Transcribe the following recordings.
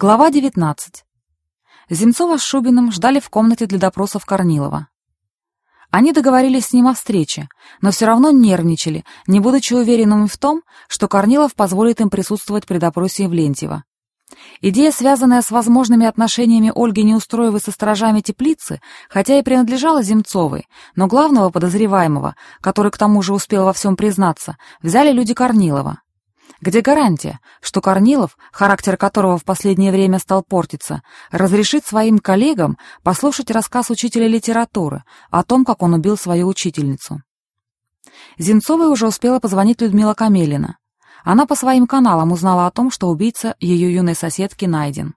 Глава 19. Земцова с Шубиным ждали в комнате для допросов Корнилова. Они договорились с ним о встрече, но все равно нервничали, не будучи уверенными в том, что Корнилов позволит им присутствовать при допросе Евлентьева. Идея, связанная с возможными отношениями Ольги Неустроевой со сторожами теплицы, хотя и принадлежала Земцовой, но главного подозреваемого, который к тому же успел во всем признаться, взяли люди Корнилова. Где гарантия, что Корнилов, характер которого в последнее время стал портиться, разрешит своим коллегам послушать рассказ учителя литературы о том, как он убил свою учительницу? Земцовой уже успела позвонить Людмила Камелина. Она по своим каналам узнала о том, что убийца ее юной соседки найден.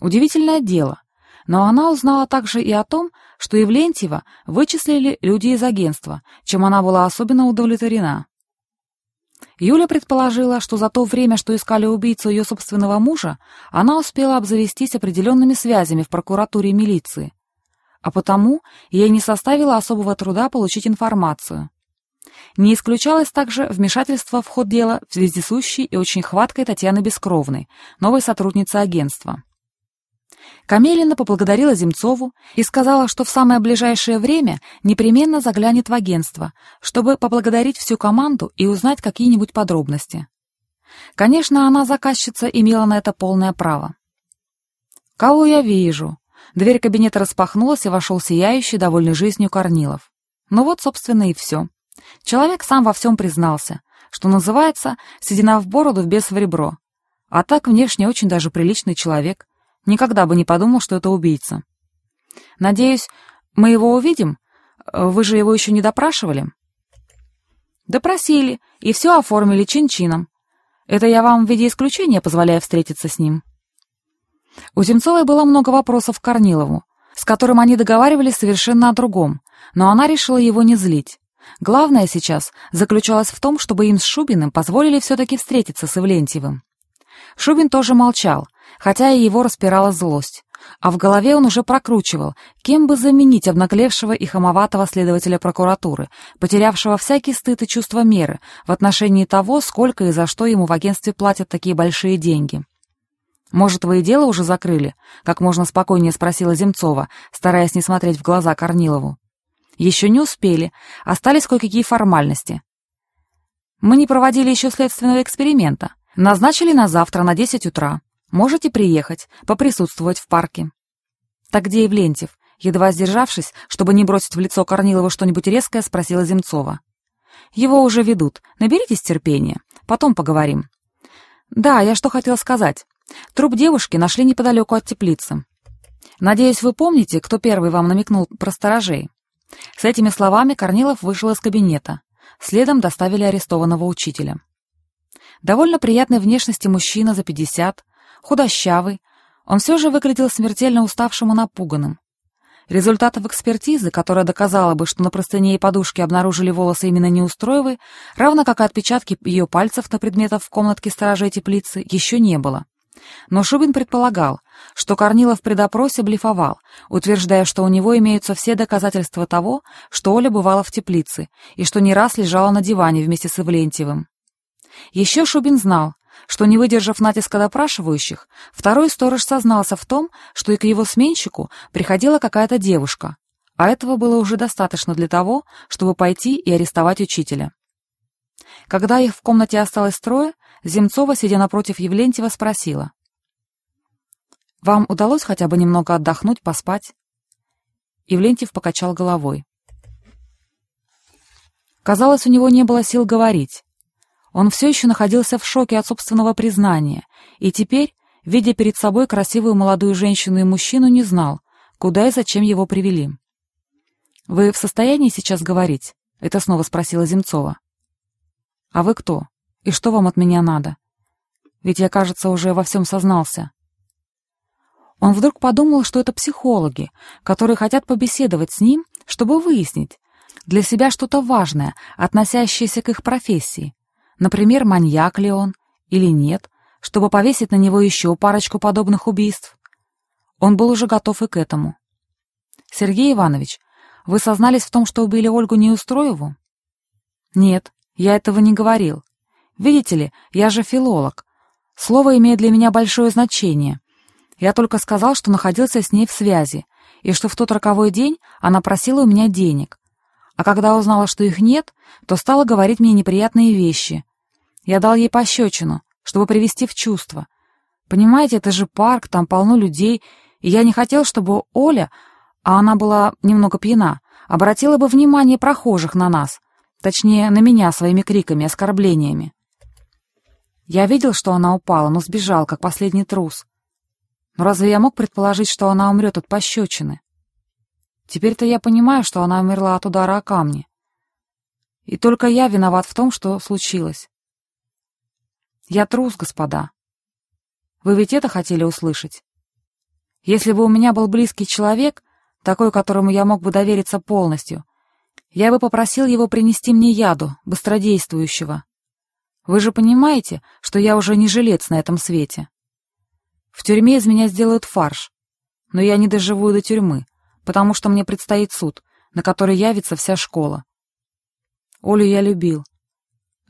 Удивительное дело, но она узнала также и о том, что Евлентьева вычислили люди из агентства, чем она была особенно удовлетворена. Юля предположила, что за то время, что искали убийцу ее собственного мужа, она успела обзавестись определенными связями в прокуратуре и милиции, а потому ей не составило особого труда получить информацию. Не исключалось также вмешательство в ход дела вездесущей и очень хваткой Татьяны Бескровной, новой сотрудницы агентства. Камелина поблагодарила Земцову и сказала, что в самое ближайшее время непременно заглянет в агентство, чтобы поблагодарить всю команду и узнать какие-нибудь подробности. Конечно, она, заказчица, имела на это полное право. «Кого я вижу?» Дверь кабинета распахнулась, и вошел сияющий, довольный жизнью Корнилов. Ну вот, собственно, и все. Человек сам во всем признался, что называется «седина в бороду, в бес в ребро». А так внешне очень даже приличный человек, Никогда бы не подумал, что это убийца. Надеюсь, мы его увидим? Вы же его еще не допрашивали? Допросили, и все оформили чин-чином. Это я вам в виде исключения позволяю встретиться с ним. У Земцовой было много вопросов к Корнилову, с которым они договаривались совершенно о другом, но она решила его не злить. Главное сейчас заключалось в том, чтобы им с Шубиным позволили все-таки встретиться с Ивлентьевым. Шубин тоже молчал, хотя и его распирала злость. А в голове он уже прокручивал, кем бы заменить обнаглевшего и хамоватого следователя прокуратуры, потерявшего всякий стыд и чувство меры в отношении того, сколько и за что ему в агентстве платят такие большие деньги. «Может, вы и дело уже закрыли?» — как можно спокойнее спросила Земцова, стараясь не смотреть в глаза Корнилову. «Еще не успели. Остались кое-какие формальности. Мы не проводили еще следственного эксперимента. Назначили на завтра на 10 утра. Можете приехать, поприсутствовать в парке». «Так где Евлентьев?» Едва сдержавшись, чтобы не бросить в лицо Корнилова что-нибудь резкое, спросила Земцова. «Его уже ведут. Наберитесь терпения. Потом поговорим». «Да, я что хотела сказать. Труп девушки нашли неподалеку от теплицы. Надеюсь, вы помните, кто первый вам намекнул про сторожей?» С этими словами Корнилов вышел из кабинета. Следом доставили арестованного учителя. Довольно приятной внешности мужчина за пятьдесят, худощавый, он все же выглядел смертельно уставшим и напуганным. Результатов экспертизы, которая доказала бы, что на простыне и подушке обнаружили волосы именно Неустроевой, равно как и отпечатки ее пальцев на предметах в комнатке сторожей теплицы, еще не было. Но Шубин предполагал, что Корнилов при допросе блефовал, утверждая, что у него имеются все доказательства того, что Оля бывала в теплице и что не раз лежала на диване вместе с Ивлентьевым. Еще Шубин знал, что, не выдержав натиска допрашивающих, второй сторож сознался в том, что и к его сменщику приходила какая-то девушка, а этого было уже достаточно для того, чтобы пойти и арестовать учителя. Когда их в комнате осталось трое, Земцова, сидя напротив Евлентьева, спросила. «Вам удалось хотя бы немного отдохнуть, поспать?» Евлентьев покачал головой. Казалось, у него не было сил говорить. Он все еще находился в шоке от собственного признания, и теперь, видя перед собой красивую молодую женщину и мужчину, не знал, куда и зачем его привели. «Вы в состоянии сейчас говорить?» — это снова спросила Земцова. «А вы кто? И что вам от меня надо? Ведь я, кажется, уже во всем сознался». Он вдруг подумал, что это психологи, которые хотят побеседовать с ним, чтобы выяснить для себя что-то важное, относящееся к их профессии, Например, маньяк ли он или нет, чтобы повесить на него еще парочку подобных убийств. Он был уже готов и к этому. «Сергей Иванович, вы сознались в том, что убили Ольгу Неустроеву?» «Нет, я этого не говорил. Видите ли, я же филолог. Слово имеет для меня большое значение. Я только сказал, что находился с ней в связи, и что в тот роковой день она просила у меня денег. А когда узнала, что их нет, то стала говорить мне неприятные вещи. Я дал ей пощечину, чтобы привести в чувство. Понимаете, это же парк, там полно людей, и я не хотел, чтобы Оля, а она была немного пьяна, обратила бы внимание прохожих на нас, точнее, на меня своими криками, оскорблениями. Я видел, что она упала, но сбежал, как последний трус. Но разве я мог предположить, что она умрет от пощечины? Теперь-то я понимаю, что она умерла от удара о камни. И только я виноват в том, что случилось. Я трус, господа. Вы ведь это хотели услышать? Если бы у меня был близкий человек, такой, которому я мог бы довериться полностью, я бы попросил его принести мне яду, быстродействующего. Вы же понимаете, что я уже не жилец на этом свете. В тюрьме из меня сделают фарш, но я не доживу до тюрьмы, потому что мне предстоит суд, на который явится вся школа. Олю я любил.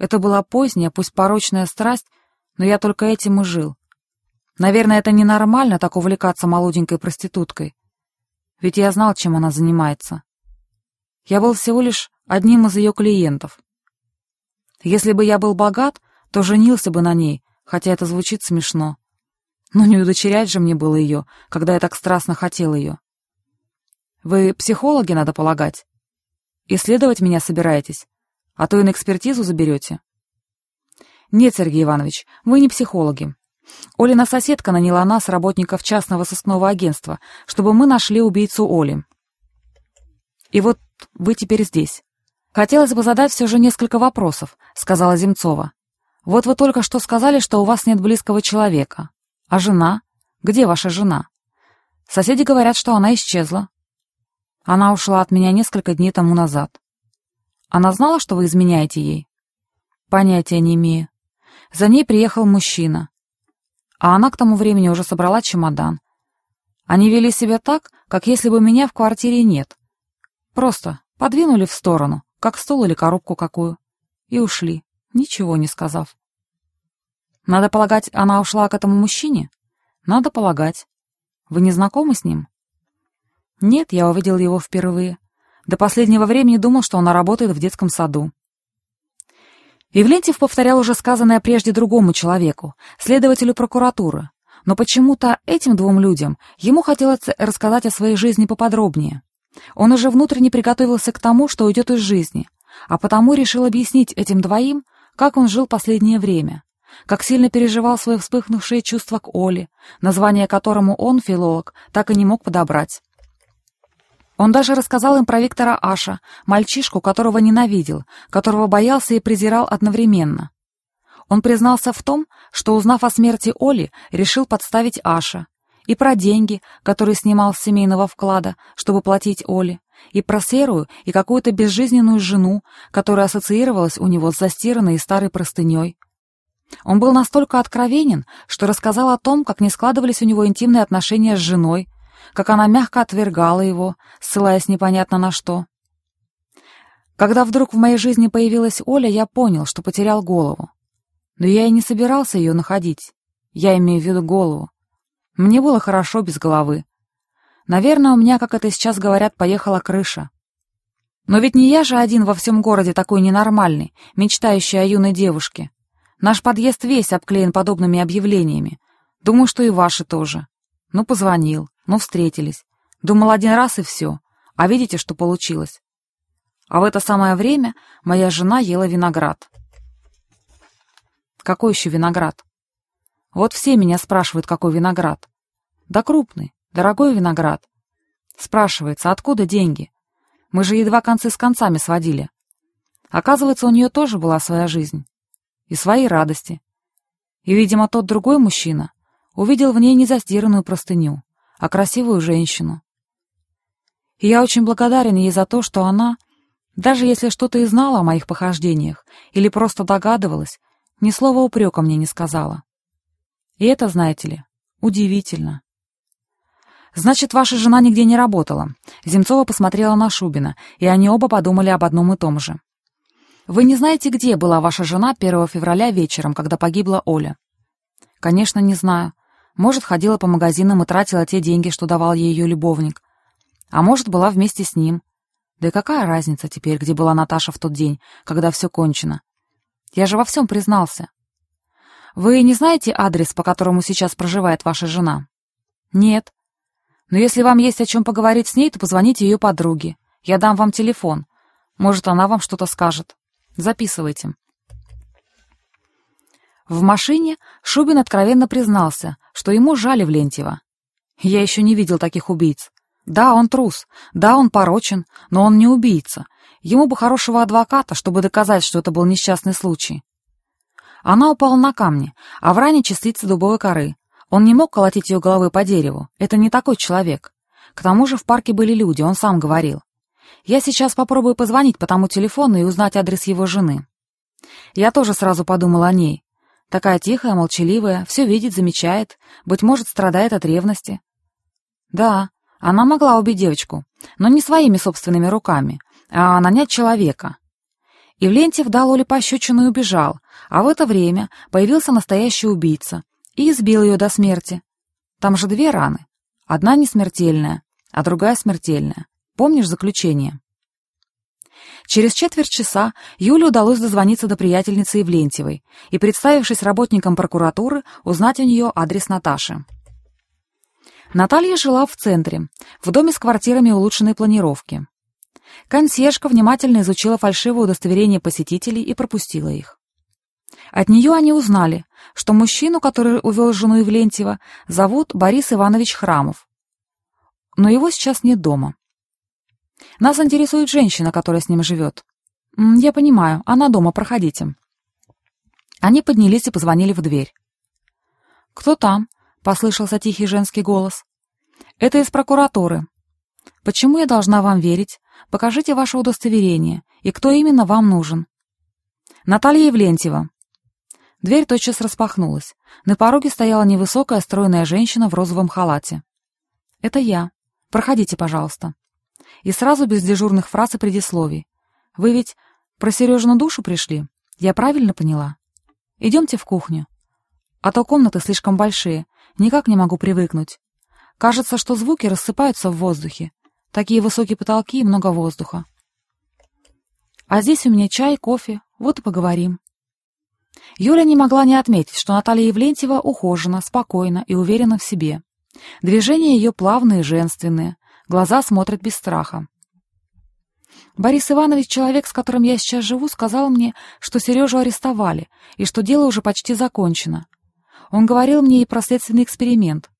Это была поздняя, пусть порочная страсть, но я только этим и жил. Наверное, это ненормально так увлекаться молоденькой проституткой. Ведь я знал, чем она занимается. Я был всего лишь одним из ее клиентов. Если бы я был богат, то женился бы на ней, хотя это звучит смешно. Но не удочерять же мне было ее, когда я так страстно хотел ее. Вы психологи, надо полагать. Исследовать меня собираетесь, а то и на экспертизу заберете. Нет, Сергей Иванович, вы не психологи. Олина соседка наняла нас, работников частного сыскного агентства, чтобы мы нашли убийцу Оли. И вот вы теперь здесь. Хотелось бы задать все же несколько вопросов, сказала Земцова. Вот вы только что сказали, что у вас нет близкого человека. А жена? Где ваша жена? Соседи говорят, что она исчезла. Она ушла от меня несколько дней тому назад. Она знала, что вы изменяете ей? Понятия не имею. За ней приехал мужчина а она к тому времени уже собрала чемодан. Они вели себя так, как если бы меня в квартире нет. Просто подвинули в сторону, как стул или коробку какую, и ушли, ничего не сказав. Надо полагать, она ушла к этому мужчине? Надо полагать. Вы не знакомы с ним? Нет, я увидел его впервые. До последнего времени думал, что она работает в детском саду. Ивлентьев повторял уже сказанное прежде другому человеку, следователю прокуратуры, но почему-то этим двум людям ему хотелось рассказать о своей жизни поподробнее. Он уже внутренне приготовился к тому, что уйдет из жизни, а потому решил объяснить этим двоим, как он жил последнее время, как сильно переживал свои вспыхнувшие чувства к Оле, название которому он, филолог, так и не мог подобрать. Он даже рассказал им про Виктора Аша, мальчишку, которого ненавидел, которого боялся и презирал одновременно. Он признался в том, что, узнав о смерти Оли, решил подставить Аша, и про деньги, которые снимал с семейного вклада, чтобы платить Оле, и про серую и какую-то безжизненную жену, которая ассоциировалась у него с застиранной и старой простыней. Он был настолько откровенен, что рассказал о том, как не складывались у него интимные отношения с женой, как она мягко отвергала его, ссылаясь непонятно на что. Когда вдруг в моей жизни появилась Оля, я понял, что потерял голову. Но я и не собирался ее находить. Я имею в виду голову. Мне было хорошо без головы. Наверное, у меня, как это сейчас говорят, поехала крыша. Но ведь не я же один во всем городе такой ненормальный, мечтающий о юной девушке. Наш подъезд весь обклеен подобными объявлениями. Думаю, что и ваши тоже. Ну, позвонил. Ну, встретились. Думал один раз и все. А видите, что получилось? А в это самое время моя жена ела виноград. Какой еще виноград? Вот все меня спрашивают, какой виноград. Да крупный, дорогой виноград. Спрашивается, откуда деньги? Мы же едва концы с концами сводили. Оказывается, у нее тоже была своя жизнь. И свои радости. И, видимо, тот другой мужчина увидел в ней незастиранную простыню а красивую женщину. И я очень благодарен ей за то, что она, даже если что-то и знала о моих похождениях или просто догадывалась, ни слова упрека мне не сказала. И это, знаете ли, удивительно. «Значит, ваша жена нигде не работала?» Земцова посмотрела на Шубина, и они оба подумали об одном и том же. «Вы не знаете, где была ваша жена 1 февраля вечером, когда погибла Оля?» Конечно, не знаю. Может, ходила по магазинам и тратила те деньги, что давал ей ее любовник. А может, была вместе с ним. Да и какая разница теперь, где была Наташа в тот день, когда все кончено? Я же во всем признался. Вы не знаете адрес, по которому сейчас проживает ваша жена? Нет. Но если вам есть о чем поговорить с ней, то позвоните ее подруге. Я дам вам телефон. Может, она вам что-то скажет. Записывайте. В машине Шубин откровенно признался, что ему жаль Влентьева. Я еще не видел таких убийц. Да, он трус, да, он порочен, но он не убийца. Ему бы хорошего адвоката, чтобы доказать, что это был несчастный случай. Она упала на камни, а в ране частицы дубовой коры. Он не мог колотить ее головой по дереву. Это не такой человек. К тому же в парке были люди, он сам говорил. Я сейчас попробую позвонить по тому телефону и узнать адрес его жены. Я тоже сразу подумал о ней. Такая тихая, молчаливая, все видит, замечает, быть может, страдает от ревности. Да, она могла убить девочку, но не своими собственными руками, а нанять человека. Ивлентьев дал Оле пощечину и убежал, а в это время появился настоящий убийца и избил ее до смерти. Там же две раны. Одна не смертельная, а другая смертельная. Помнишь заключение? Через четверть часа Юле удалось дозвониться до приятельницы Евлентьевой и, представившись работником прокуратуры, узнать у нее адрес Наташи. Наталья жила в центре, в доме с квартирами улучшенной планировки. Консьержка внимательно изучила фальшивое удостоверение посетителей и пропустила их. От нее они узнали, что мужчину, который увел жену Евлентьева, зовут Борис Иванович Храмов. Но его сейчас нет дома. Нас интересует женщина, которая с ним живет. Я понимаю, она дома, проходите. Они поднялись и позвонили в дверь. «Кто там?» — послышался тихий женский голос. «Это из прокуратуры. Почему я должна вам верить? Покажите ваше удостоверение, и кто именно вам нужен?» «Наталья Евлентьева». Дверь тотчас распахнулась. На пороге стояла невысокая, стройная женщина в розовом халате. «Это я. Проходите, пожалуйста» и сразу без дежурных фраз и предисловий. «Вы ведь про Сережину душу пришли? Я правильно поняла? Идемте в кухню. А то комнаты слишком большие, никак не могу привыкнуть. Кажется, что звуки рассыпаются в воздухе. Такие высокие потолки и много воздуха. А здесь у меня чай, кофе, вот и поговорим». Юля не могла не отметить, что Наталья Евлентьева ухожена, спокойна и уверена в себе. Движения ее плавные и женственные, Глаза смотрят без страха. Борис Иванович, человек, с которым я сейчас живу, сказал мне, что Сережу арестовали и что дело уже почти закончено. Он говорил мне и про следственный эксперимент.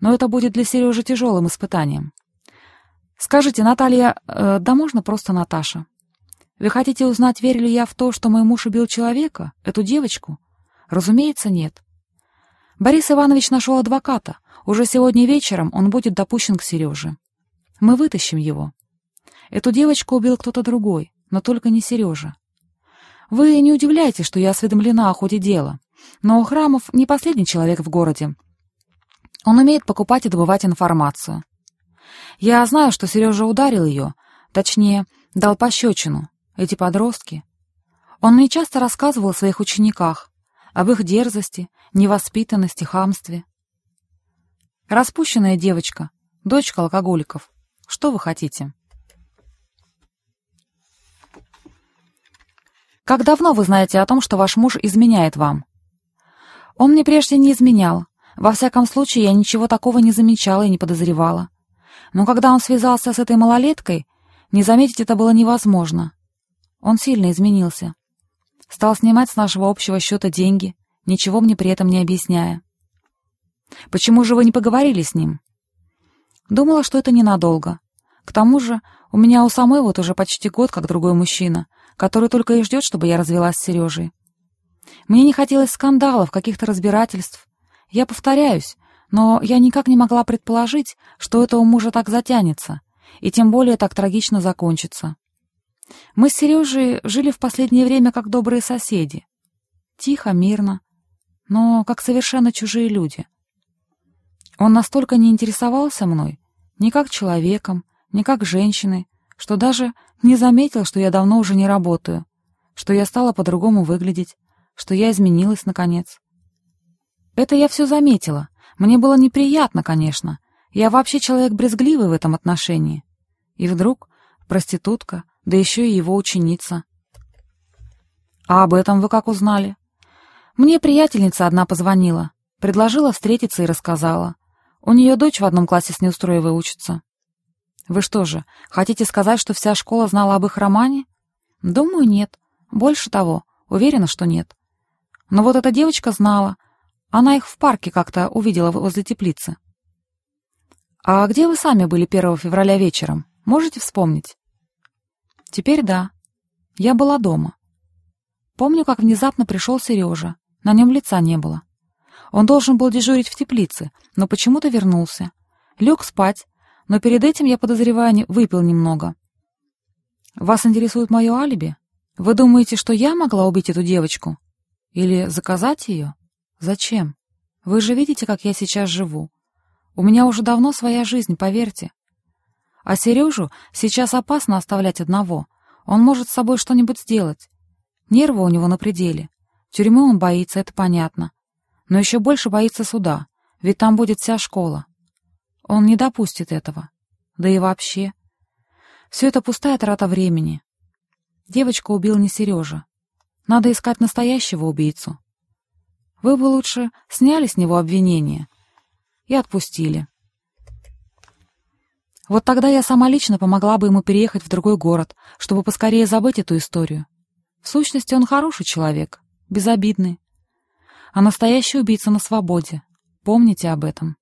Но это будет для Сережи тяжелым испытанием. Скажите, Наталья, э, да можно просто Наташа? Вы хотите узнать, верю ли я в то, что мой муж убил человека, эту девочку? Разумеется, нет. Борис Иванович нашел адвоката. Уже сегодня вечером он будет допущен к Сереже. Мы вытащим его. Эту девочку убил кто-то другой, но только не Сережа. Вы не удивляйтесь, что я осведомлена о ходе дела, но Храмов не последний человек в городе. Он умеет покупать и добывать информацию. Я знаю, что Сережа ударил ее, точнее, дал пощечину. Эти подростки. Он мне часто рассказывал о своих учениках, об их дерзости, невоспитанности, хамстве. Распущенная девочка, дочка алкоголиков. Что вы хотите?» «Как давно вы знаете о том, что ваш муж изменяет вам?» «Он мне прежде не изменял. Во всяком случае, я ничего такого не замечала и не подозревала. Но когда он связался с этой малолеткой, не заметить это было невозможно. Он сильно изменился. Стал снимать с нашего общего счета деньги, ничего мне при этом не объясняя. Почему же вы не поговорили с ним?» Думала, что это ненадолго. К тому же у меня у самой вот уже почти год как другой мужчина, который только и ждет, чтобы я развелась с Сережей. Мне не хотелось скандалов, каких-то разбирательств. Я повторяюсь, но я никак не могла предположить, что это у мужа так затянется, и тем более так трагично закончится. Мы с Сережей жили в последнее время как добрые соседи. Тихо, мирно, но как совершенно чужие люди. Он настолько не интересовался мной, ни как человеком, ни как женщиной, что даже не заметил, что я давно уже не работаю, что я стала по-другому выглядеть, что я изменилась наконец. Это я все заметила. Мне было неприятно, конечно. Я вообще человек брезгливый в этом отношении. И вдруг проститутка, да еще и его ученица. А об этом вы как узнали? Мне приятельница одна позвонила, предложила встретиться и рассказала. У нее дочь в одном классе с Неустроевой учится. Вы что же, хотите сказать, что вся школа знала об их романе? Думаю, нет. Больше того, уверена, что нет. Но вот эта девочка знала. Она их в парке как-то увидела возле теплицы. А где вы сами были 1 февраля вечером? Можете вспомнить? Теперь да. Я была дома. Помню, как внезапно пришел Сережа. На нем лица не было. Он должен был дежурить в теплице, но почему-то вернулся. Лег спать, но перед этим, я подозреваю, выпил немного. Вас интересует мое алиби? Вы думаете, что я могла убить эту девочку? Или заказать ее? Зачем? Вы же видите, как я сейчас живу. У меня уже давно своя жизнь, поверьте. А Сережу сейчас опасно оставлять одного. Он может с собой что-нибудь сделать. Нервы у него на пределе. Тюрьмы он боится, это понятно. Но еще больше боится суда, ведь там будет вся школа. Он не допустит этого. Да и вообще. Все это пустая трата времени. Девочку убил не Сережа. Надо искать настоящего убийцу. Вы бы лучше сняли с него обвинение и отпустили. Вот тогда я сама лично помогла бы ему переехать в другой город, чтобы поскорее забыть эту историю. В сущности, он хороший человек, безобидный. А настоящий убийца на свободе. Помните об этом.